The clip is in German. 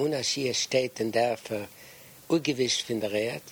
Und als hier steht in der ungewiss von der Erde,